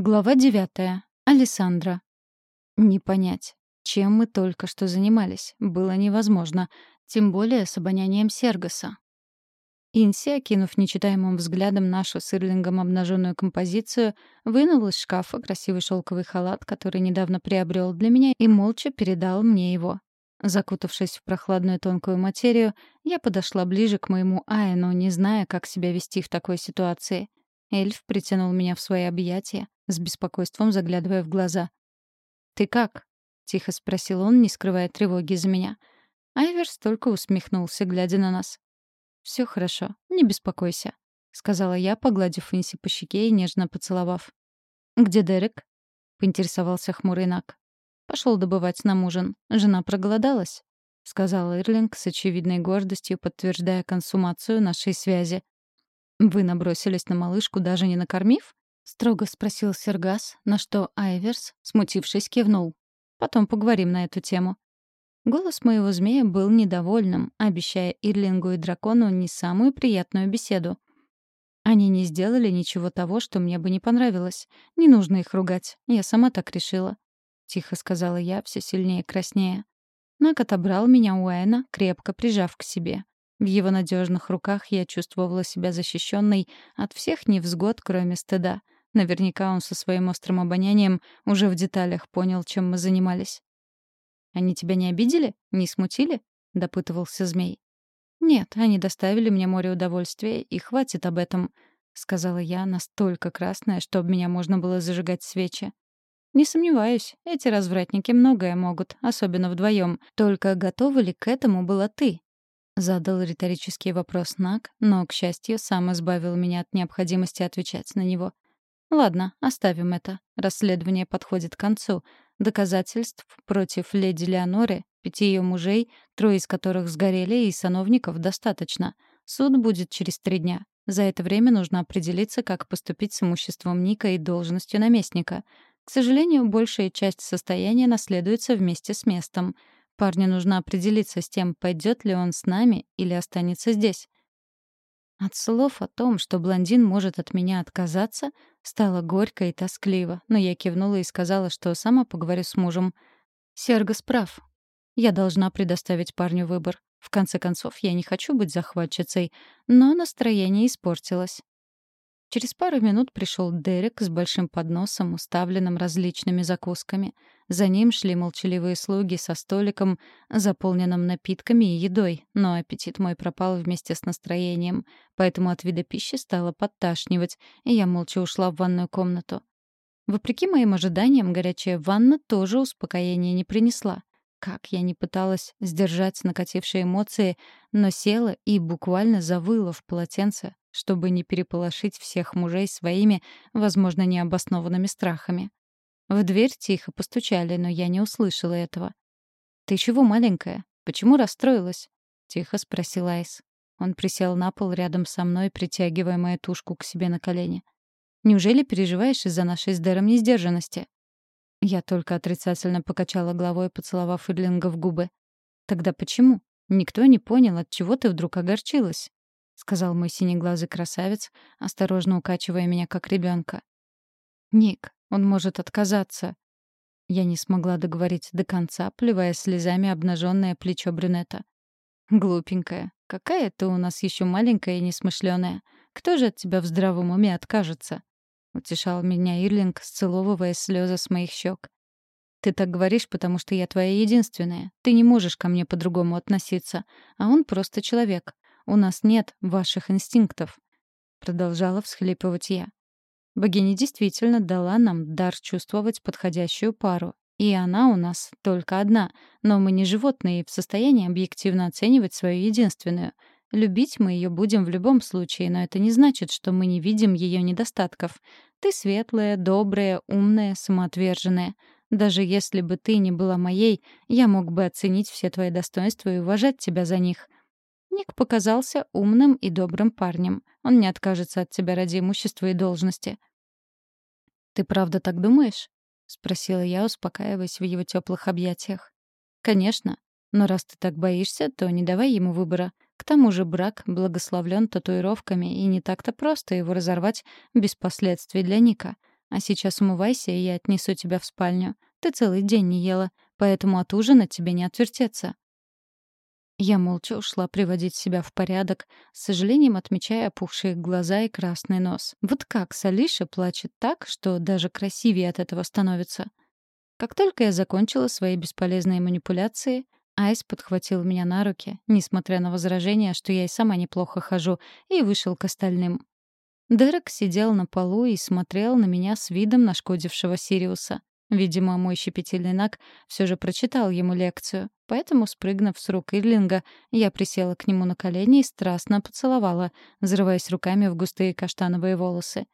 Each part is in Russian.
Глава девятая. Алессандра. Не понять, чем мы только что занимались, было невозможно, тем более с обонянием Сергоса. Инси, окинув нечитаемым взглядом нашу с Ирлингом обнаженную композицию, вынул из шкафа красивый шелковый халат, который недавно приобрел для меня, и молча передал мне его. Закутавшись в прохладную тонкую материю, я подошла ближе к моему Айну, не зная, как себя вести в такой ситуации. Эльф притянул меня в свои объятия, с беспокойством заглядывая в глаза. «Ты как?» — тихо спросил он, не скрывая тревоги за меня. Айверс только усмехнулся, глядя на нас. «Все хорошо, не беспокойся», — сказала я, погладив Инси по щеке и нежно поцеловав. «Где Дерек?» — поинтересовался хмурый Нак. Пошел добывать нам ужин. Жена проголодалась», — сказал Ирлинг с очевидной гордостью, подтверждая консумацию нашей связи. «Вы набросились на малышку, даже не накормив?» — строго спросил Сергас, на что Айверс, смутившись, кивнул. «Потом поговорим на эту тему». Голос моего змея был недовольным, обещая Ирлингу и дракону не самую приятную беседу. Они не сделали ничего того, что мне бы не понравилось. Не нужно их ругать. Я сама так решила. Тихо сказала я, все сильнее краснея. Нак отобрал меня у Эна, крепко прижав к себе. В его надежных руках я чувствовала себя защищенной от всех невзгод, кроме стыда. Наверняка он со своим острым обонянием уже в деталях понял, чем мы занимались. «Они тебя не обидели? Не смутили?» — допытывался змей. «Нет, они доставили мне море удовольствия, и хватит об этом», — сказала я, настолько красная, что об меня можно было зажигать свечи. «Не сомневаюсь, эти развратники многое могут, особенно вдвоем. Только готова ли к этому была ты?» Задал риторический вопрос Нак, но, к счастью, сам избавил меня от необходимости отвечать на него. «Ладно, оставим это. Расследование подходит к концу. Доказательств против леди Леоноры, пяти ее мужей, трое из которых сгорели, и сановников достаточно. Суд будет через три дня. За это время нужно определиться, как поступить с имуществом Ника и должностью наместника. К сожалению, большая часть состояния наследуется вместе с местом — Парню нужно определиться с тем, пойдет ли он с нами или останется здесь. От слов о том, что блондин может от меня отказаться, стало горько и тоскливо, но я кивнула и сказала, что сама поговорю с мужем. Сергос прав. Я должна предоставить парню выбор. В конце концов, я не хочу быть захватчицей, но настроение испортилось. Через пару минут пришел Дерек с большим подносом, уставленным различными закусками. За ним шли молчаливые слуги со столиком, заполненным напитками и едой, но аппетит мой пропал вместе с настроением, поэтому от вида пищи стало подташнивать, и я молча ушла в ванную комнату. Вопреки моим ожиданиям, горячая ванна тоже успокоения не принесла. Как я не пыталась сдержать накатившие эмоции, но села и буквально завыла в полотенце, чтобы не переполошить всех мужей своими, возможно, необоснованными страхами. В дверь тихо постучали, но я не услышала этого. «Ты чего, маленькая? Почему расстроилась?» — тихо спросил Айс. Он присел на пол рядом со мной, притягивая мою тушку к себе на колени. «Неужели переживаешь из-за нашей с Дэром несдержанности?» Я только отрицательно покачала головой, поцеловав Ирлинга в губы. «Тогда почему? Никто не понял, от чего ты вдруг огорчилась?» — сказал мой синеглазый красавец, осторожно укачивая меня как ребенка. «Ник, он может отказаться». Я не смогла договорить до конца, плевая слезами обнаженное плечо брюнета. «Глупенькая, какая ты у нас еще маленькая и несмышленая. Кто же от тебя в здравом уме откажется?» — утешал меня Ирлинг, сцеловывая слезы с моих щек. «Ты так говоришь, потому что я твоя единственная. Ты не можешь ко мне по-другому относиться. А он просто человек. У нас нет ваших инстинктов», — продолжала всхлипывать я. Богиня действительно дала нам дар чувствовать подходящую пару. И она у нас только одна, но мы не животные и в состоянии объективно оценивать свою единственную. Любить мы ее будем в любом случае, но это не значит, что мы не видим ее недостатков. Ты светлая, добрая, умная, самоотверженная. Даже если бы ты не была моей, я мог бы оценить все твои достоинства и уважать тебя за них. Ник показался умным и добрым парнем. Он не откажется от тебя ради имущества и должности. «Ты правда так думаешь?» — спросила я, успокаиваясь в его теплых объятиях. «Конечно. Но раз ты так боишься, то не давай ему выбора. К тому же брак благословлен татуировками, и не так-то просто его разорвать без последствий для Ника. А сейчас умывайся, и я отнесу тебя в спальню. Ты целый день не ела, поэтому от ужина тебе не отвертеться». Я молча ушла приводить себя в порядок, с сожалением отмечая опухшие глаза и красный нос. Вот как Салиша плачет так, что даже красивее от этого становится. Как только я закончила свои бесполезные манипуляции, Айс подхватил меня на руки, несмотря на возражения, что я и сама неплохо хожу, и вышел к остальным. Дерек сидел на полу и смотрел на меня с видом нашкодившего Сириуса. Видимо, мой щепетильный Нак все же прочитал ему лекцию, поэтому, спрыгнув с рук Ирлинга, я присела к нему на колени и страстно поцеловала, взрываясь руками в густые каштановые волосы.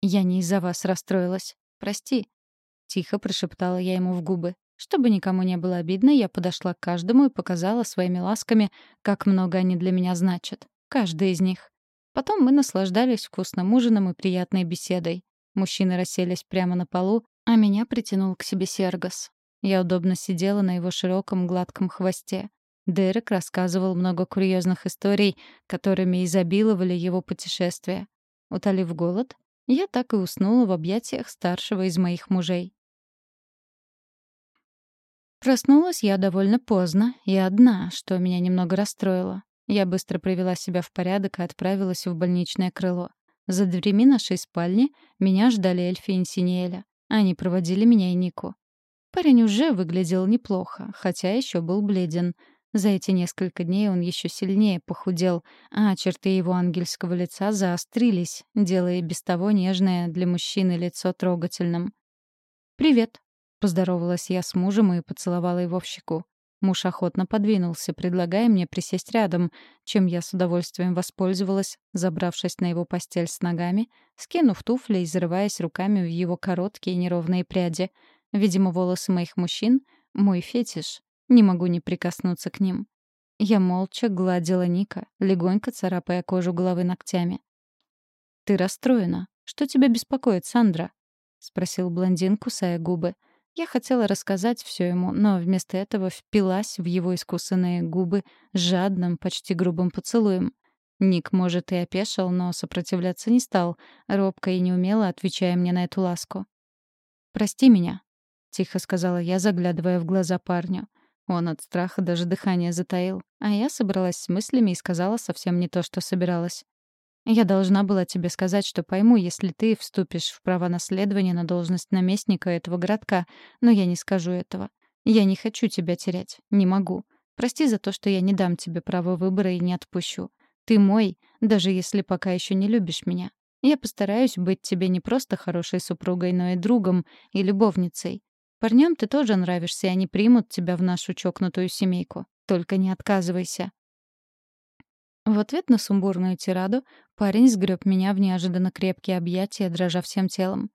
«Я не из-за вас расстроилась. Прости», — тихо прошептала я ему в губы. Чтобы никому не было обидно, я подошла к каждому и показала своими ласками, как много они для меня значат. Каждый из них. Потом мы наслаждались вкусным ужином и приятной беседой. Мужчины расселись прямо на полу, а меня притянул к себе Сергос. Я удобно сидела на его широком гладком хвосте. Дерек рассказывал много курьезных историй, которыми изобиловали его путешествия. Утолив голод, я так и уснула в объятиях старшего из моих мужей. Проснулась я довольно поздно и одна, что меня немного расстроило. Я быстро привела себя в порядок и отправилась в больничное крыло. За дверями нашей спальни меня ждали Эльфи и Синеэля. Они проводили меня и Нику. Парень уже выглядел неплохо, хотя еще был бледен. За эти несколько дней он еще сильнее похудел, а черты его ангельского лица заострились, делая без того нежное для мужчины лицо трогательным. «Привет», — поздоровалась я с мужем и поцеловала его в щеку. Муж охотно подвинулся, предлагая мне присесть рядом, чем я с удовольствием воспользовалась, забравшись на его постель с ногами, скинув туфли и зарываясь руками в его короткие неровные пряди. Видимо, волосы моих мужчин — мой фетиш. Не могу не прикоснуться к ним. Я молча гладила Ника, легонько царапая кожу головы ногтями. «Ты расстроена. Что тебя беспокоит, Сандра?» — спросил блондин, кусая губы. — я хотела рассказать все ему, но вместо этого впилась в его искусанные губы жадным, почти грубым поцелуем. Ник, может, и опешил, но сопротивляться не стал, робко и неумело отвечая мне на эту ласку. «Прости меня», — тихо сказала я, заглядывая в глаза парню. Он от страха даже дыхание затаил, а я собралась с мыслями и сказала совсем не то, что собиралась. Я должна была тебе сказать, что пойму, если ты вступишь в право наследования на должность наместника этого городка, но я не скажу этого. Я не хочу тебя терять. Не могу. Прости за то, что я не дам тебе право выбора и не отпущу. Ты мой, даже если пока еще не любишь меня. Я постараюсь быть тебе не просто хорошей супругой, но и другом и любовницей. Парням ты тоже нравишься, и они примут тебя в нашу чокнутую семейку. Только не отказывайся. В ответ на сумбурную тираду парень сгреб меня в неожиданно крепкие объятия, дрожа всем телом.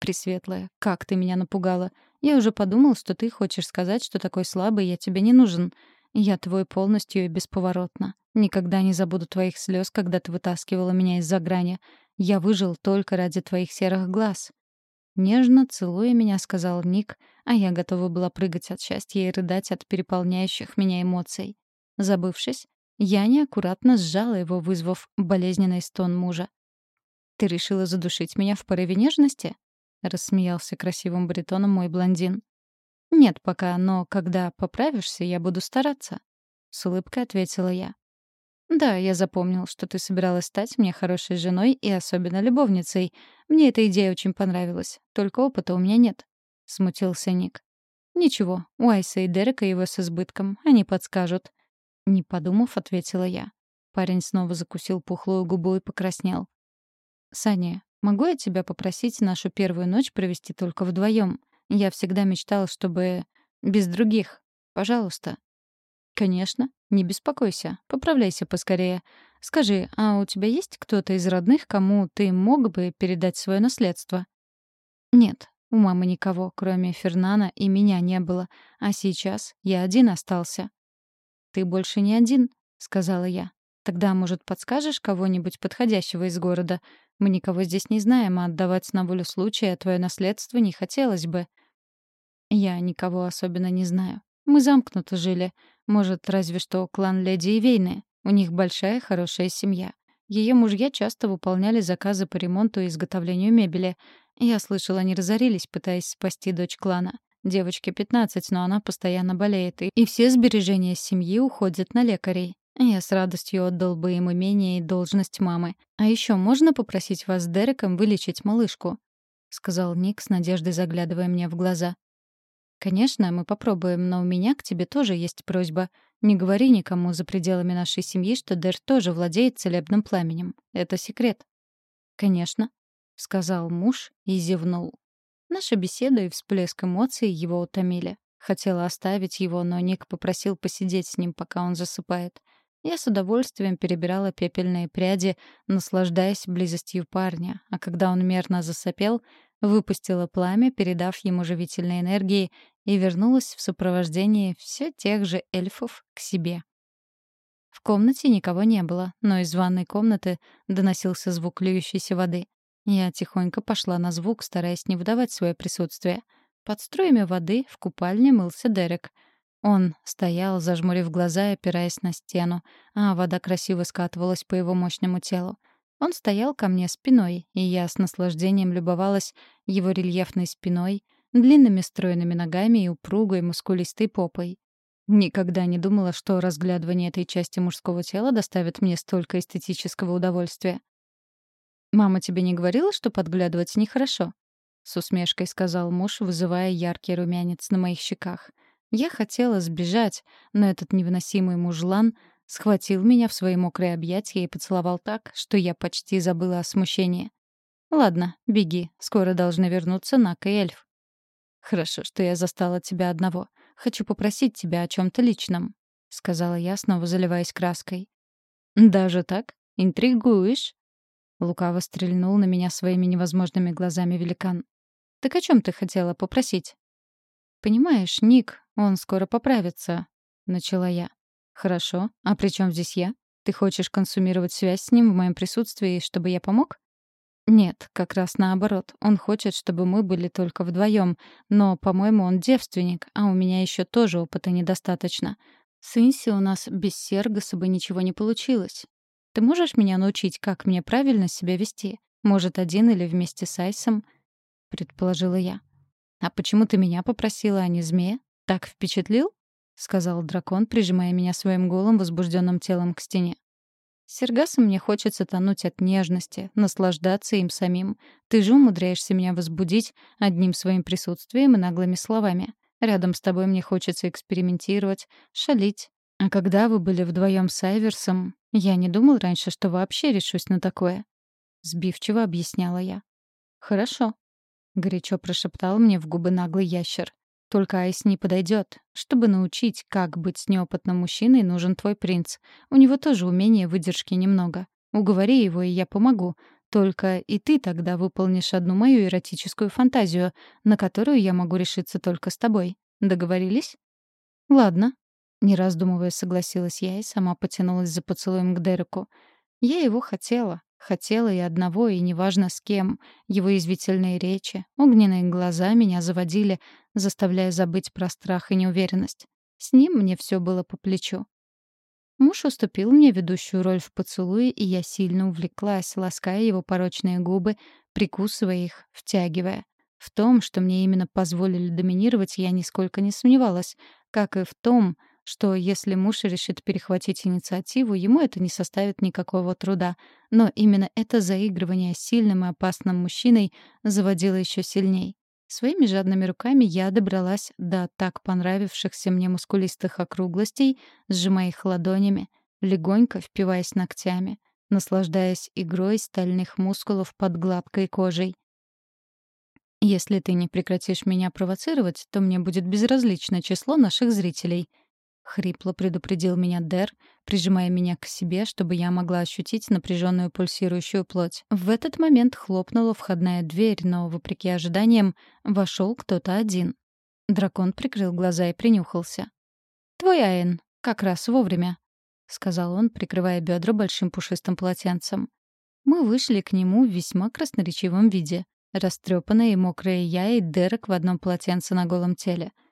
«Пресветлая, как ты меня напугала. Я уже подумал, что ты хочешь сказать, что такой слабый я тебе не нужен. Я твой полностью и бесповоротно. Никогда не забуду твоих слез, когда ты вытаскивала меня из-за грани. Я выжил только ради твоих серых глаз». Нежно, целуя меня, сказал Ник, а я готова была прыгать от счастья и рыдать от переполняющих меня эмоций. Забывшись, я неаккуратно сжала его, вызвав болезненный стон мужа. «Ты решила задушить меня в порыве нежности?» — рассмеялся красивым баритоном мой блондин. «Нет пока, но когда поправишься, я буду стараться», — с улыбкой ответила я. «Да, я запомнил, что ты собиралась стать мне хорошей женой и особенно любовницей. Мне эта идея очень понравилась, только опыта у меня нет», — смутился Ник. «Ничего, у Айса и Дерека его с избытком, они подскажут. Не подумав, ответила я. Парень снова закусил пухлую губу и покраснел. «Саня, могу я тебя попросить нашу первую ночь провести только вдвоем? Я всегда мечтала, чтобы... без других. Пожалуйста». «Конечно. Не беспокойся. Поправляйся поскорее. Скажи, а у тебя есть кто-то из родных, кому ты мог бы передать свое наследство?» «Нет, у мамы никого, кроме Фернана, и меня не было. А сейчас я один остался. «Ты больше не один», — сказала я. «Тогда, может, подскажешь кого-нибудь подходящего из города? Мы никого здесь не знаем, а отдавать на волю случая твое наследство не хотелось бы». «Я никого особенно не знаю. Мы замкнуто жили. Может, разве что клан Леди Ивейны. У них большая хорошая семья. Ее мужья часто выполняли заказы по ремонту и изготовлению мебели. Я слышала, они разорились, пытаясь спасти дочь клана. Девочке 15, но она постоянно болеет, и все сбережения семьи уходят на лекарей. Я с радостью отдал бы им имение и должность мамы. А еще можно попросить вас с Дереком вылечить малышку?» — сказал Ник с надеждой, заглядывая мне в глаза. «Конечно, мы попробуем, но у меня к тебе тоже есть просьба. Не говори никому за пределами нашей семьи, что Дер тоже владеет целебным пламенем. Это секрет». «Конечно», — сказал муж и зевнул. Наша беседа и всплеск эмоций его утомили. Хотела оставить его, но Ник попросил посидеть с ним, пока он засыпает. Я с удовольствием перебирала пепельные пряди, наслаждаясь близостью парня, а когда он мерно засопел, выпустила пламя, передав ему живительной энергии, и вернулась в сопровождении все тех же эльфов к себе. В комнате никого не было, но из ванной комнаты доносился звук льющейся воды. Я тихонько пошла на звук, стараясь не выдавать свое присутствие. Под струями воды в купальне мылся Дерек. Он стоял, зажмурив глаза и опираясь на стену, а вода красиво скатывалась по его мощному телу. Он стоял ко мне спиной, и я с наслаждением любовалась его рельефной спиной, длинными стройными ногами и упругой мускулистой попой. Никогда не думала, что разглядывание этой части мужского тела доставит мне столько эстетического удовольствия. «Мама тебе не говорила, что подглядывать нехорошо?» — с усмешкой сказал муж, вызывая яркий румянец на моих щеках. Я хотела сбежать, но этот невыносимый мужлан схватил меня в свои мокрые объятия и поцеловал так, что я почти забыла о смущении. «Ладно, беги, скоро должны вернуться Нак и Эльф». «Хорошо, что я застала тебя одного. Хочу попросить тебя о чем то личном», — сказала я, снова заливаясь краской. «Даже так? Интригуешь?» Лукаво стрельнул на меня своими невозможными глазами великан. «Так о чем ты хотела попросить?» «Понимаешь, Ник, он скоро поправится», — начала я. «Хорошо. А при чем здесь я? Ты хочешь консумировать связь с ним в моем присутствии, чтобы я помог?» «Нет, как раз наоборот. Он хочет, чтобы мы были только вдвоем. Но, по-моему, он девственник, а у меня еще тоже опыта недостаточно. С Инси у нас без Сергаса бы ничего не получилось. Ты можешь меня научить, как мне правильно себя вести? Может, один или вместе с Айсом?» — предположила я. «А почему ты меня попросила, а не змея? Так впечатлил?» — сказал дракон, прижимая меня своим голым, возбужденным телом к стене. С мне хочется тонуть от нежности, наслаждаться им самим. Ты же умудряешься меня возбудить одним своим присутствием и наглыми словами. Рядом с тобой мне хочется экспериментировать, шалить. А когда вы были вдвоем с Айверсом, я не думал раньше, что вообще решусь на такое. Сбивчиво объясняла я. «Хорошо», — горячо прошептал мне в губы наглый ящер. Только Айс не подойдет. Чтобы научить, как быть неопытным мужчиной, нужен твой принц. У него тоже умения выдержки немного. Уговори его, и я помогу. Только и ты тогда выполнишь одну мою эротическую фантазию, на которую я могу решиться только с тобой. Договорились? Ладно. Не раздумывая, согласилась я и сама потянулась за поцелуем к Дереку. Я его хотела, Хотела и одного, и неважно с кем. Его извительные речи, огненные глаза меня заводили, заставляя забыть про страх и неуверенность. С ним мне все было по плечу. Муж уступил мне ведущую роль в поцелуе, и я сильно увлеклась, лаская его порочные губы, прикусывая их, втягивая. В том, что мне именно позволили доминировать, я нисколько не сомневалась, как и в том, что если муж решит перехватить инициативу, ему это не составит никакого труда. Но именно это заигрывание с сильным и опасным мужчиной заводило еще сильней. Своими жадными руками я добралась до так понравившихся мне мускулистых округлостей, сжимая их ладонями, легонько впиваясь ногтями, наслаждаясь игрой стальных мускулов под гладкой кожей. «Если ты не прекратишь меня провоцировать, то мне будет безразлично число наших зрителей», — хрипло предупредил меня Дер, прижимая меня к себе, чтобы я могла ощутить напряженную пульсирующую плоть. В этот момент хлопнула входная дверь, но, вопреки ожиданиям, вошел кто-то один. Дракон прикрыл глаза и принюхался. «Твой Айн, как раз вовремя», — сказал он, прикрывая бедра большим пушистым полотенцем. Мы вышли к нему в весьма красноречивом виде. Растрепанная и мокрая я и Дерек в одном полотенце на голом теле —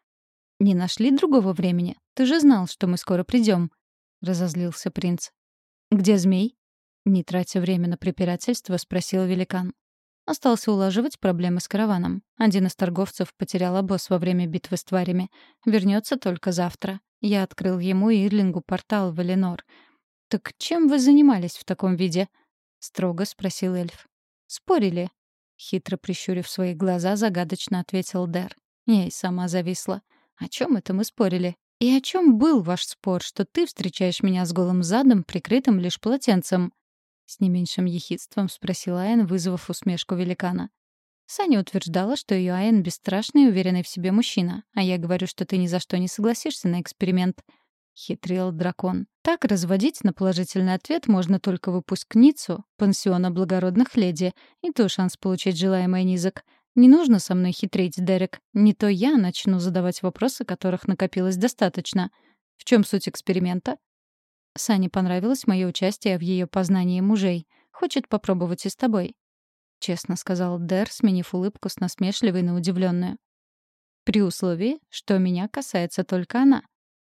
«Не нашли другого времени? Ты же знал, что мы скоро придем», — разозлился принц. «Где змей?» — не тратя время на препирательство, спросил великан. Остался улаживать проблемы с караваном. Один из торговцев потерял обоз во время битвы с тварями. Вернется только завтра. Я открыл ему и Ирлингу портал в Эленор. «Так чем вы занимались в таком виде?» — строго спросил эльф. «Спорили?» — хитро прищурив свои глаза, загадочно ответил Дэр. Я и сама зависла. «О чем это мы спорили? И о чем был ваш спор, что ты встречаешь меня с голым задом, прикрытым лишь полотенцем?» С не меньшим ехидством спросила Айн, вызвав усмешку великана. Саня утверждала, что ее Айн бесстрашный и уверенный в себе мужчина, а я говорю, что ты ни за что не согласишься на эксперимент. Хитрил дракон. Так разводить на положительный ответ можно только выпускницу пансиона благородных леди, и то шанс получить желаемое низок. Не нужно со мной хитрить, Дерек. Не то я начну задавать вопросы, которых накопилось достаточно. В чем суть эксперимента? Сане понравилось мое участие в ее познании мужей. Хочет попробовать и с тобой. — честно сказал Дэр, сменив улыбку с насмешливой на удивленную. «При условии, что меня касается только она».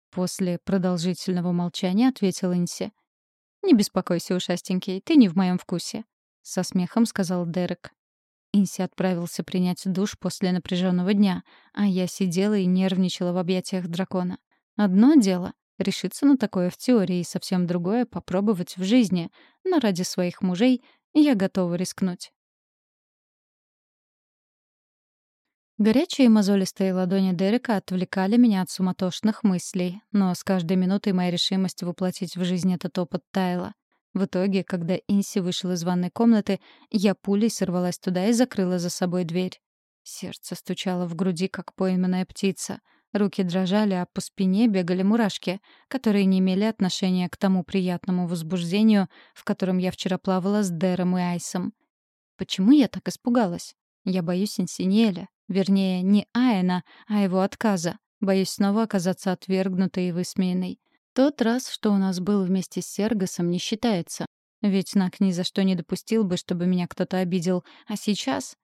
После продолжительного молчания ответил Инси. «Не беспокойся, ушастенький, ты не в моем вкусе», — со смехом сказал Дерек. Инси отправился принять душ после напряженного дня, а я сидела и нервничала в объятиях дракона. Одно дело — решиться на такое в теории, и совсем другое — попробовать в жизни, но ради своих мужей я готова рискнуть. Горячие мозолистые ладони Дерека отвлекали меня от суматошных мыслей, но с каждой минутой моя решимость воплотить в жизнь этот опыт таяла. В итоге, когда Инси вышел из ванной комнаты, я пулей сорвалась туда и закрыла за собой дверь. Сердце стучало в груди, как пойманная птица. Руки дрожали, а по спине бегали мурашки, которые не имели отношения к тому приятному возбуждению, в котором я вчера плавала с Дэром и Айсом. Почему я так испугалась? Я боюсь Инсинеля, Вернее, не Айна, а его отказа. Боюсь снова оказаться отвергнутой и высмеянной. Тот раз, что у нас был вместе с Сергосом, не считается. Ведь Нак ни за что не допустил бы, чтобы меня кто-то обидел. А сейчас...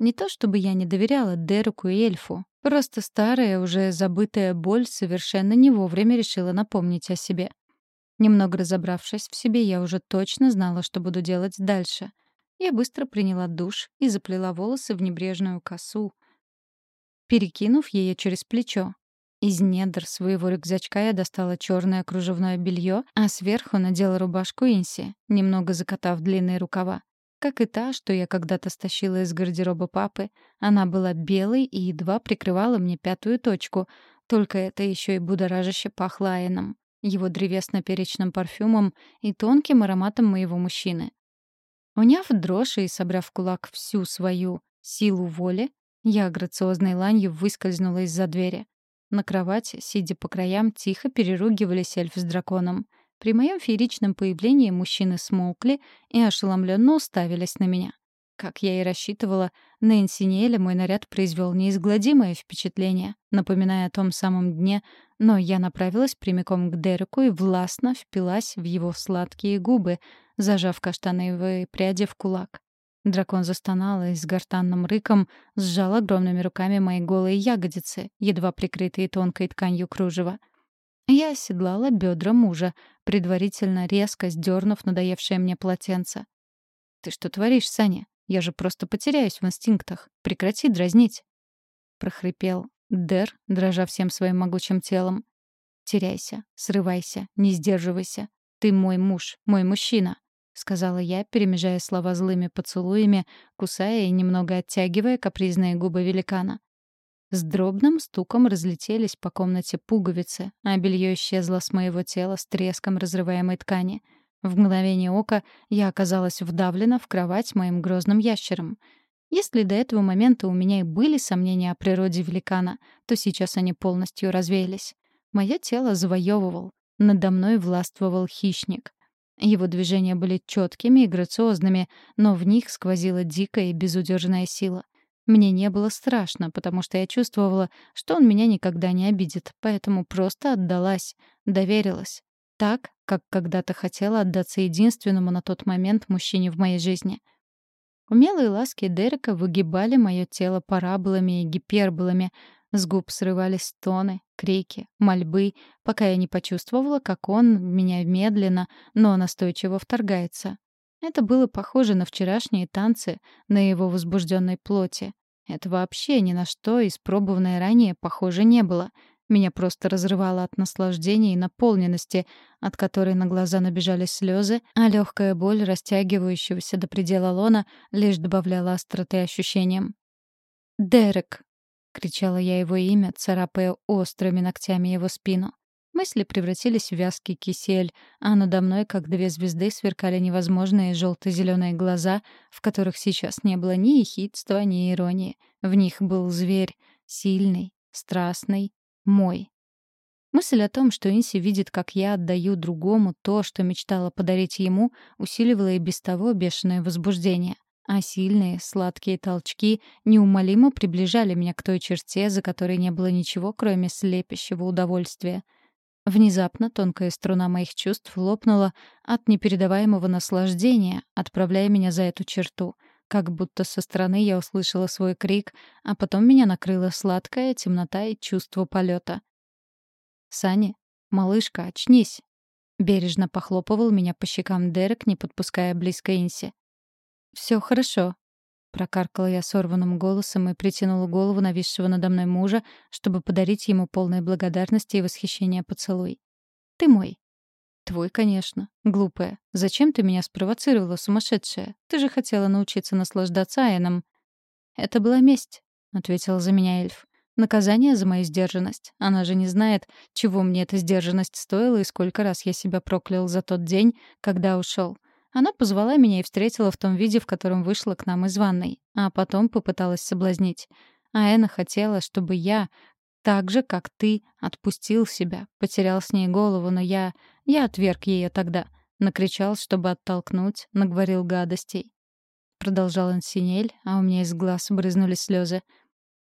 Не то чтобы я не доверяла Дереку и эльфу. Просто старая, уже забытая боль совершенно не вовремя решила напомнить о себе. Немного разобравшись в себе, я уже точно знала, что буду делать дальше. Я быстро приняла душ и заплела волосы в небрежную косу, перекинув ее через плечо. Из недр своего рюкзачка я достала черное кружевное белье, а сверху надела рубашку Инси, немного закатав длинные рукава. Как и та, что я когда-то стащила из гардероба папы, она была белой и едва прикрывала мне пятую точку, только это еще и будоражаще пахло айном, его древесно-перечным парфюмом и тонким ароматом моего мужчины. Уняв дрожь и собрав в кулак всю свою силу воли, я грациозной ланью выскользнула из-за двери. На кровати, сидя по краям, тихо переругивались эльф с драконом. При моем фееричном появлении мужчины смолкли и ошеломленно уставились на меня. Как я и рассчитывала, на Инсинеля мой наряд произвел неизгладимое впечатление, напоминая о том самом дне, но я направилась прямиком к Дереку и властно впилась в его сладкие губы, зажав каштановые пряди в кулак. Дракон застонал и с гортанным рыком сжал огромными руками мои голые ягодицы, едва прикрытые тонкой тканью кружева. Я оседлала бедра мужа, предварительно резко сдернув надоевшее мне полотенце. «Ты что творишь, Саня? Я же просто потеряюсь в инстинктах. Прекрати дразнить!» Прохрипел Дер, дрожа всем своим могучим телом. «Теряйся, срывайся, не сдерживайся. Ты мой муж, мой мужчина. — сказала я, перемежая слова злыми поцелуями, кусая и немного оттягивая капризные губы великана. С дробным стуком разлетелись по комнате пуговицы, а белье исчезло с моего тела с треском разрываемой ткани. В мгновение ока я оказалась вдавлена в кровать моим грозным ящером. Если до этого момента у меня и были сомнения о природе великана, то сейчас они полностью развеялись. Мое тело завоевывал, надо мной властвовал хищник. Его движения были четкими и грациозными, но в них сквозила дикая и безудержная сила. Мне не было страшно, потому что я чувствовала, что он меня никогда не обидит, поэтому просто отдалась, доверилась. Так, как когда-то хотела отдаться единственному на тот момент мужчине в моей жизни. Умелые ласки Дерека выгибали мое тело параболами и гиперболами, с губ срывались стоны, крики, мольбы, пока я не почувствовала, как он меня медленно, но настойчиво вторгается. Это было похоже на вчерашние танцы на его возбужденной плоти. Это вообще ни на что испробованное ранее похоже не было. Меня просто разрывало от наслаждения и наполненности, от которой на глаза набежали слезы, а легкая боль растягивающегося до предела лона лишь добавляла остроты ощущениям. «Дерек!» — кричала я его имя, царапая острыми ногтями его спину. Мысли превратились в вязкий кисель, а надо мной, как две звезды, сверкали невозможные желто-зеленые глаза, в которых сейчас не было ни ехидства, ни иронии. В них был зверь, сильный, страстный, мой. Мысль о том, что Инси видит, как я отдаю другому то, что мечтала подарить ему, усиливала и без того бешеное возбуждение. А сильные, сладкие толчки неумолимо приближали меня к той черте, за которой не было ничего, кроме слепящего удовольствия — Внезапно тонкая струна моих чувств лопнула от непередаваемого наслаждения, отправляя меня за эту черту. Как будто со стороны я услышала свой крик, а потом меня накрыла сладкая темнота и чувство полета. «Сани, малышка, очнись!» Бережно похлопывал меня по щекам Дерек, не подпуская близко Инси. «Все хорошо», Прокаркала я сорванным голосом и притянула голову нависшего надо мной мужа, чтобы подарить ему полное благодарности и восхищение поцелуй. «Ты мой». «Твой, конечно. Глупая. Зачем ты меня спровоцировала, сумасшедшая? Ты же хотела научиться наслаждаться Айном». «Это была месть», — ответил за меня эльф. «Наказание за мою сдержанность. Она же не знает, чего мне эта сдержанность стоила и сколько раз я себя проклял за тот день, когда ушел. Она позвала меня и встретила в том виде, в котором вышла к нам из ванной, а потом попыталась соблазнить. А Эна хотела, чтобы я, так же, как ты, отпустил себя, потерял с ней голову, но я... Я отверг ее тогда. Накричал, чтобы оттолкнуть, наговорил гадостей. Продолжал Инсинель, а у меня из глаз брызнули слезы.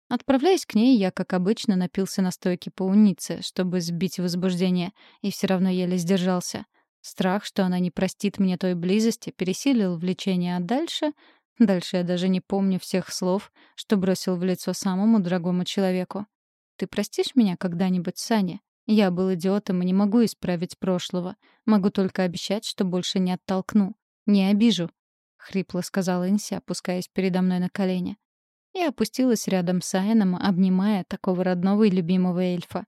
Отправляясь к ней, я, как обычно, напился настойки по унице, чтобы сбить возбуждение, и все равно еле сдержался — Страх, что она не простит мне той близости, пересилил влечение, а дальше... Дальше я даже не помню всех слов, что бросил в лицо самому дорогому человеку. «Ты простишь меня когда-нибудь, Саня? Я был идиотом и не могу исправить прошлого. Могу только обещать, что больше не оттолкну. Не обижу», — хрипло сказала Инси, опускаясь передо мной на колени. Я опустилась рядом с Айном, обнимая такого родного и любимого эльфа.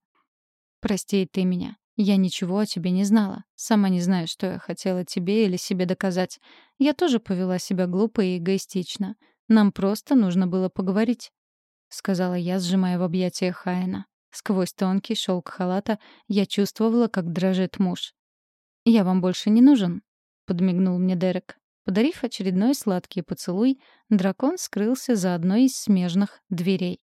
«Прости ты меня. Я ничего о тебе не знала. Сама не знаю, что я хотела тебе или себе доказать. Я тоже повела себя глупо и эгоистично. Нам просто нужно было поговорить», — сказала я, сжимая в объятиях Хайна. Сквозь тонкий шелк халата я чувствовала, как дрожит муж. «Я вам больше не нужен», — подмигнул мне Дерек. Подарив очередной сладкий поцелуй, дракон скрылся за одной из смежных дверей.